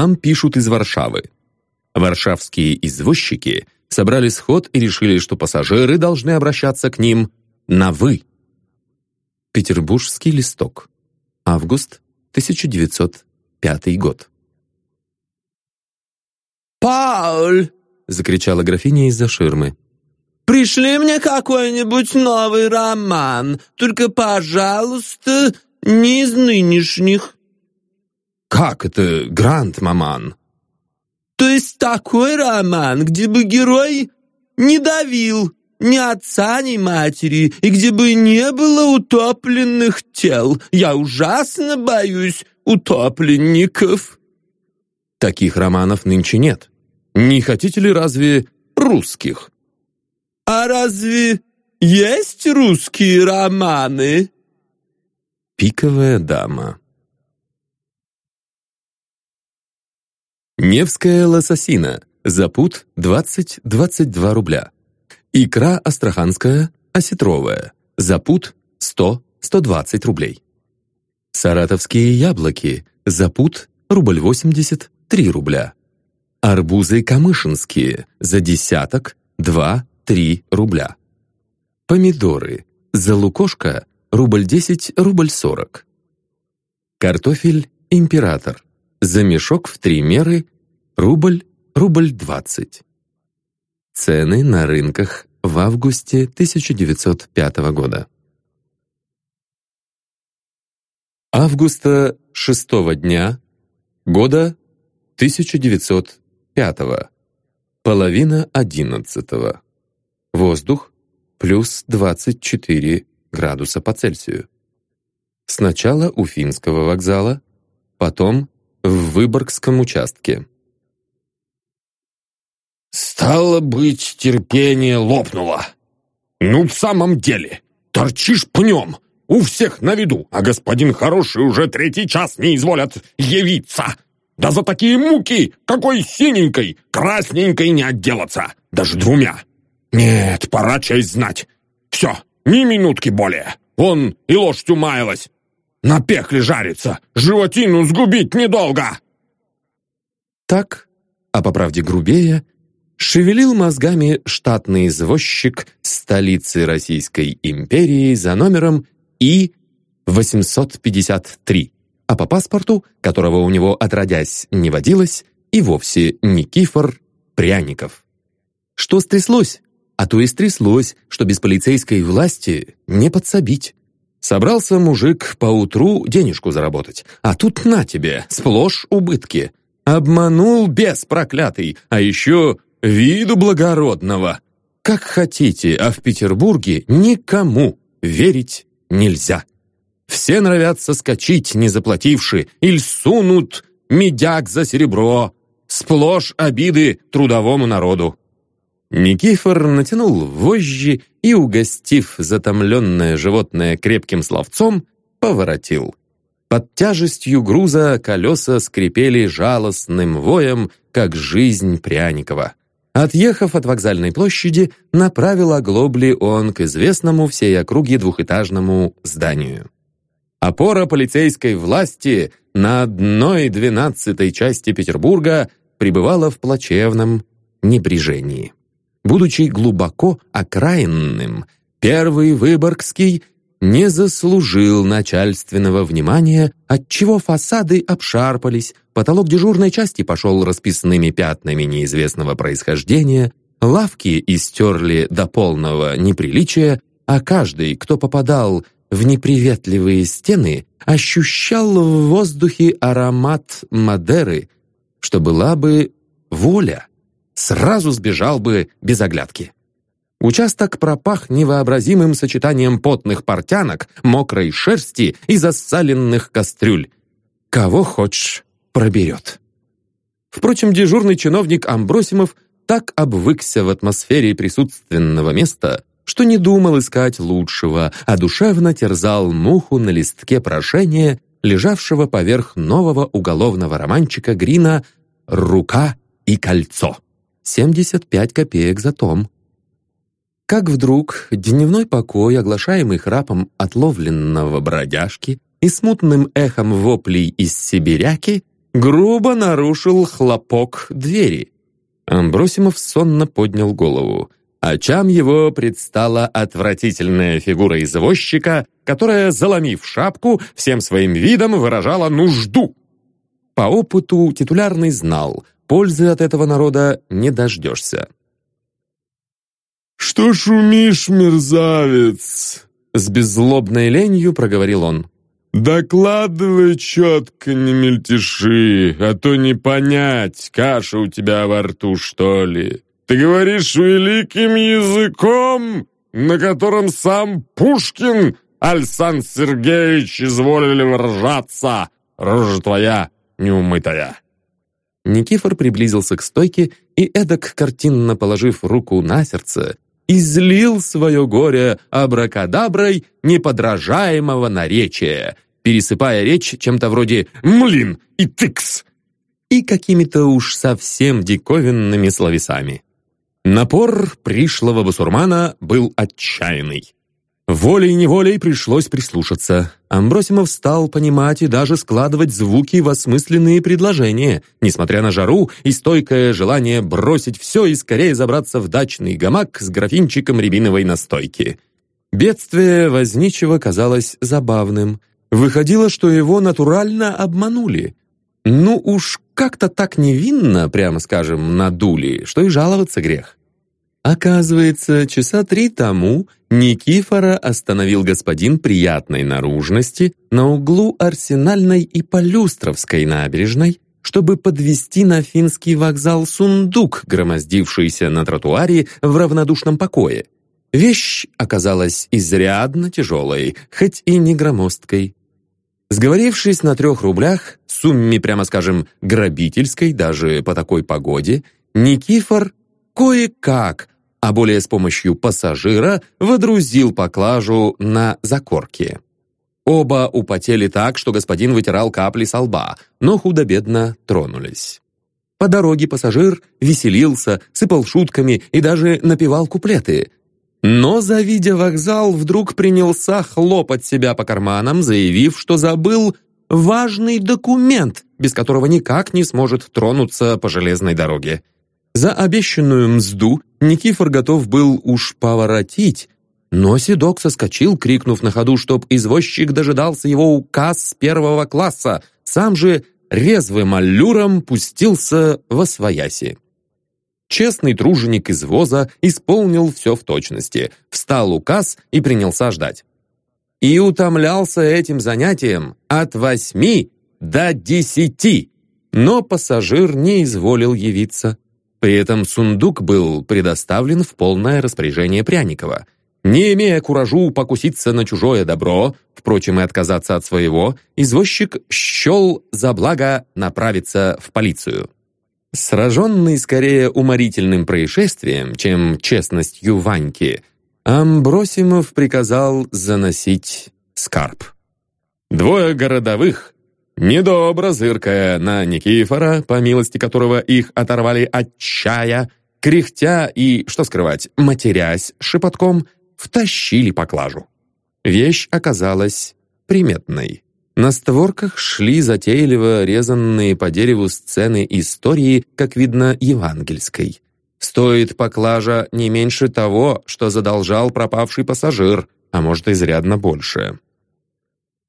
нам пишут из Варшавы. Варшавские извозчики собрали сход и решили, что пассажиры должны обращаться к ним на «вы». Петербургский листок. Август 1905 год. «Пауль!» — закричала графиня из-за ширмы. «Пришли мне какой-нибудь новый роман, только, пожалуйста, не из нынешних». «Как это, Гранд, маман?» «То есть такой роман, где бы герой не давил ни отца, ни матери, и где бы не было утопленных тел. Я ужасно боюсь утопленников». Таких романов нынче нет. Не хотите ли разве русских? А разве есть русские романы? Пиковая дама. Невская лососина. Запут 20-22 рубля. Икра астраханская, осетровая. Запут 100-120 рублей. Саратовские яблоки. Запут рубль 80, 3 рубля. Арбузы камышинские за десяток 2-3 рубля. Помидоры за лукошко рубль 10, рубль 40. Картофель император за мешок в три меры рубль, рубль 20. Цены на рынках в августе 1905 года. Августа шестого дня года 1905. Половина одиннадцатого. Воздух плюс 24 градуса по Цельсию. Сначала у Финского вокзала, потом в Выборгском участке. «Стало быть, терпение лопнуло. Ну, в самом деле, торчишь пнем, у всех на виду, а господин хороший уже третий час не изволят явиться. Да за такие муки, какой синенькой, красненькой не отделаться, даже двумя. Нет, пора честь знать. Все, ни минутки более. Вон и лошадь умаялась. На пекле жарится, животину сгубить недолго. Так, а по правде грубее, шевелил мозгами штатный извозчик столицы Российской империи за номером И-853 а по паспорту, которого у него отродясь не водилось, и вовсе Никифор Пряников. Что стряслось? А то и стряслось, что без полицейской власти не подсобить. Собрался мужик поутру денежку заработать, а тут на тебе, сплошь убытки. Обманул бес проклятый, а еще виду благородного. Как хотите, а в Петербурге никому верить нельзя. Все норовят соскочить, не заплативши, или сунут медяк за серебро. Сплошь обиды трудовому народу. Никифор натянул вожжи и, угостив затомленное животное крепким словцом, поворотил. Под тяжестью груза колеса скрипели жалостным воем, как жизнь Пряникова. Отъехав от вокзальной площади, направил оглобли он к известному всей округе двухэтажному зданию. Опора полицейской власти на одной двенадцатой части Петербурга пребывала в плачевном небрежении. Будучи глубоко окраинным, первый Выборгский не заслужил начальственного внимания, отчего фасады обшарпались, потолок дежурной части пошел расписанными пятнами неизвестного происхождения, лавки истерли до полного неприличия, а каждый, кто попадал в неприветливые стены, ощущал в воздухе аромат Мадеры, что была бы воля, сразу сбежал бы без оглядки. Участок пропах невообразимым сочетанием потных портянок, мокрой шерсти и засаленных кастрюль. Кого хочешь, проберет. Впрочем, дежурный чиновник Амбросимов так обвыкся в атмосфере присутственного места, что не думал искать лучшего, а душевно терзал муху на листке прошения, лежавшего поверх нового уголовного романчика Грина «Рука и кольцо». 75 копеек за том. Как вдруг дневной покой, оглашаемый храпом отловленного бродяжки и смутным эхом воплей из сибиряки, грубо нарушил хлопок двери. Амбросимов сонно поднял голову. Очам его предстала отвратительная фигура извозчика, которая, заломив шапку, всем своим видом выражала нужду. По опыту титулярный знал, пользы от этого народа не дождешься. «Что шумишь, мерзавец?» С беззлобной ленью проговорил он. «Докладывай четко, не мельтеши, а то не понять, каша у тебя во рту, что ли. Ты говоришь великим языком, на котором сам Пушкин, Александр Сергеевич, изволили выражаться. Рожа твоя неумытая». Никифор приблизился к стойке и, эдак картинно положив руку на сердце, излил свое горе абракадаброй неподражаемого наречия, пересыпая речь чем-то вроде «млин» и «тыкс» и какими-то уж совсем диковинными словесами. Напор пришлого басурмана был отчаянный. Волей-неволей пришлось прислушаться. Амбросимов стал понимать и даже складывать звуки в осмысленные предложения, несмотря на жару и стойкое желание бросить все и скорее забраться в дачный гамак с графинчиком рябиновой настойки. Бедствие возничего казалось забавным. Выходило, что его натурально обманули. Ну уж как-то так невинно, прямо скажем, надули, что и жаловаться грех. Оказывается, часа три тому Никифора остановил господин приятной наружности на углу Арсенальной и Полюстровской набережной, чтобы подвести на финский вокзал сундук, громоздившийся на тротуаре в равнодушном покое. Вещь оказалась изрядно тяжелой, хоть и не громоздкой. Сговорившись на трех рублях, сумме, прямо скажем, грабительской даже по такой погоде, Никифор кое-как, а более с помощью пассажира, водрузил поклажу на закорки. Оба употели так, что господин вытирал капли со лба, но худо-бедно тронулись. По дороге пассажир веселился, сыпал шутками и даже напевал куплеты. Но, завидя вокзал, вдруг принялся хлопать себя по карманам, заявив, что забыл важный документ, без которого никак не сможет тронуться по железной дороге. За обещанную мзду Никифор готов был уж поворотить, но Седок соскочил, крикнув на ходу, чтоб извозчик дожидался его указ с первого класса, сам же резвым аллюром пустился во свояси. Честный труженик извоза исполнил все в точности, встал указ и принялся ждать. И утомлялся этим занятием от восьми до десяти, но пассажир не изволил явиться. При этом сундук был предоставлен в полное распоряжение Пряникова. Не имея куражу покуситься на чужое добро, впрочем, и отказаться от своего, извозчик счел за благо направиться в полицию. Сраженный скорее уморительным происшествием, чем честностью Ваньки, Амбросимов приказал заносить скарб. Двое городовых, Недобро зыркая на Никифора, по милости которого их оторвали от чая, кряхтя и, что скрывать, матерясь шепотком, втащили поклажу. Вещь оказалась приметной. На створках шли затейливо резанные по дереву сцены истории, как видно, евангельской. Стоит поклажа не меньше того, что задолжал пропавший пассажир, а может, изрядно больше.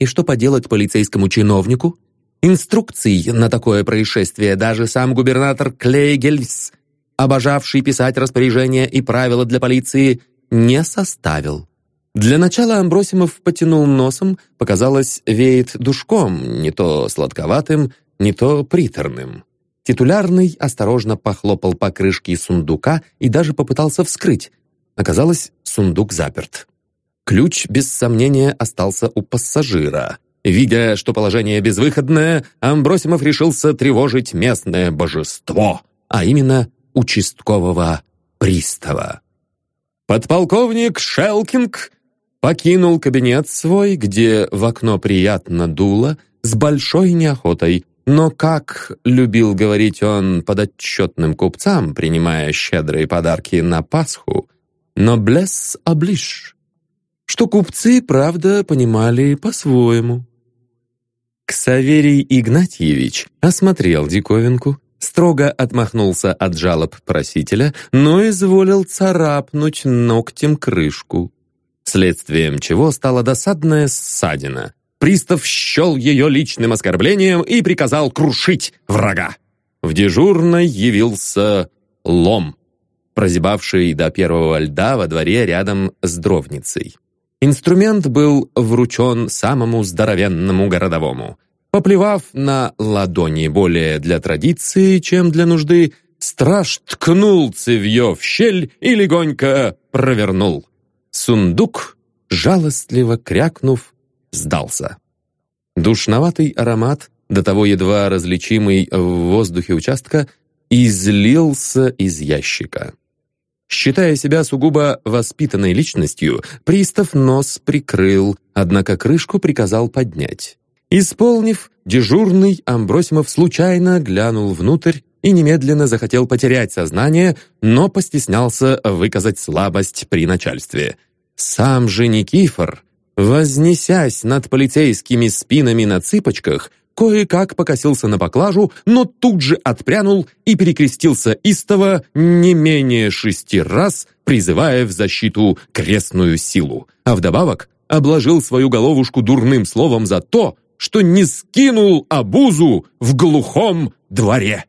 И что поделать полицейскому чиновнику? Инструкций на такое происшествие даже сам губернатор Клейгельс, обожавший писать распоряжения и правила для полиции, не составил. Для начала Амбросимов потянул носом, показалось, веет душком, не то сладковатым, не то приторным. Титулярный осторожно похлопал по крышке сундука и даже попытался вскрыть. Оказалось, сундук заперт. Ключ, без сомнения, остался у пассажира. Видя, что положение безвыходное, Амбросимов решился тревожить местное божество, а именно участкового пристава. Подполковник Шелкинг покинул кабинет свой, где в окно приятно дуло, с большой неохотой, но, как любил говорить он подотчетным купцам, принимая щедрые подарки на Пасху, «Ноблес облиш», что купцы, правда, понимали по-своему. Ксаверий Игнатьевич осмотрел диковинку, строго отмахнулся от жалоб просителя, но изволил царапнуть ногтем крышку. Следствием чего стала досадная ссадина. Пристав счел ее личным оскорблением и приказал крушить врага. В дежурной явился лом, прозябавший до первого льда во дворе рядом с дровницей. Инструмент был вручен самому здоровенному городовому. Поплевав на ладони более для традиции, чем для нужды, страж ткнул цевье в щель и легонько провернул. Сундук, жалостливо крякнув, сдался. Душноватый аромат, до того едва различимый в воздухе участка, излился из ящика. Считая себя сугубо воспитанной личностью, пристав нос прикрыл, однако крышку приказал поднять. Исполнив, дежурный Амбросимов случайно глянул внутрь и немедленно захотел потерять сознание, но постеснялся выказать слабость при начальстве. Сам же Никифор, вознесясь над полицейскими спинами на цыпочках, кое-как покосился на поклажу, но тут же отпрянул и перекрестился истово не менее шести раз, призывая в защиту крестную силу, а вдобавок обложил свою головушку дурным словом за то, что не скинул обузу в глухом дворе.